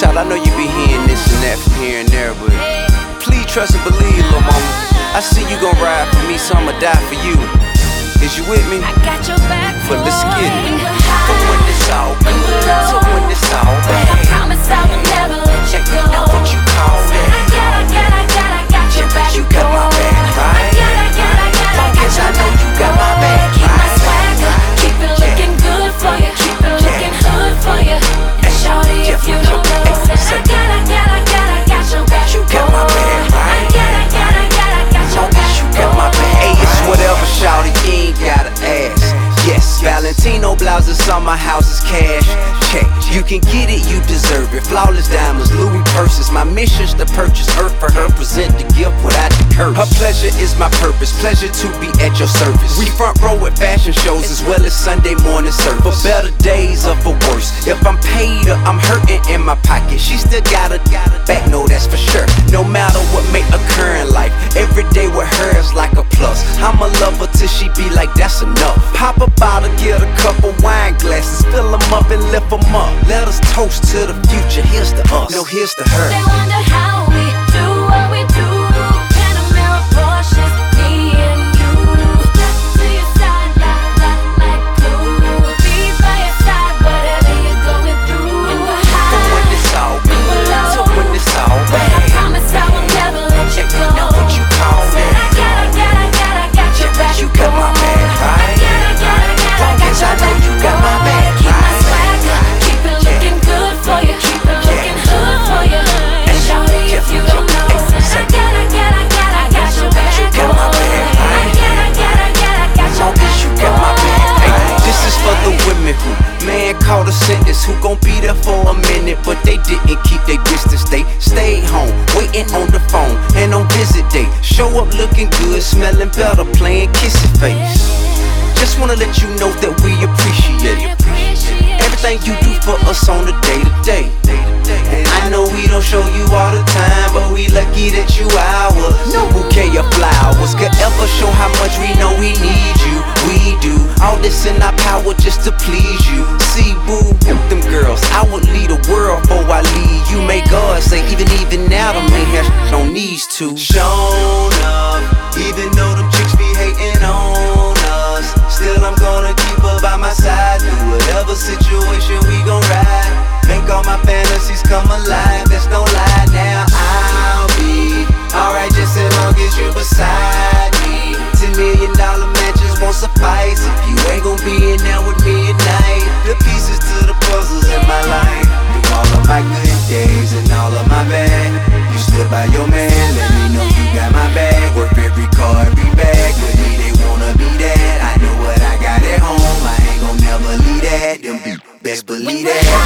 Shout, I know you be hearing this and that from here and there, but please trust and believe, little mama. I see you gon' ride for me, so I'ma die for you. Is you with me? I got your back, But let's get it. Valentino blouses on my house is cash. Check, you can get it, you deserve it. Flawless diamonds, Louis purses. My mission's to purchase earth for her, present the gift without the curse. Her pleasure is my purpose, pleasure to be at your service. We front row at fashion shows as well as Sunday morning service. For better days or for worse. If I'm paid or I'm hurting in my pocket, she still got a back, that's enough. Pop a bottle, get a couple wine glasses, fill them up and lift them up. Let us toast to the future. Here's to us. No, here's to her. A who gon' be there for a minute, but they didn't keep their distance. They stayed home, waiting on the phone, and on visit day. Show up looking good, smelling better, playing kissing face. Just wanna let you know that we appreciate it. Everything you do for us on the day to day. And I know we don't show you all the time, but we lucky that you ours. No bouquet of flowers could ever show how much this our power just to please you. See, boo, them girls, I would lead the world before I leave you. May God say, even even now, the man has on these two. Shown up, even though them lead it.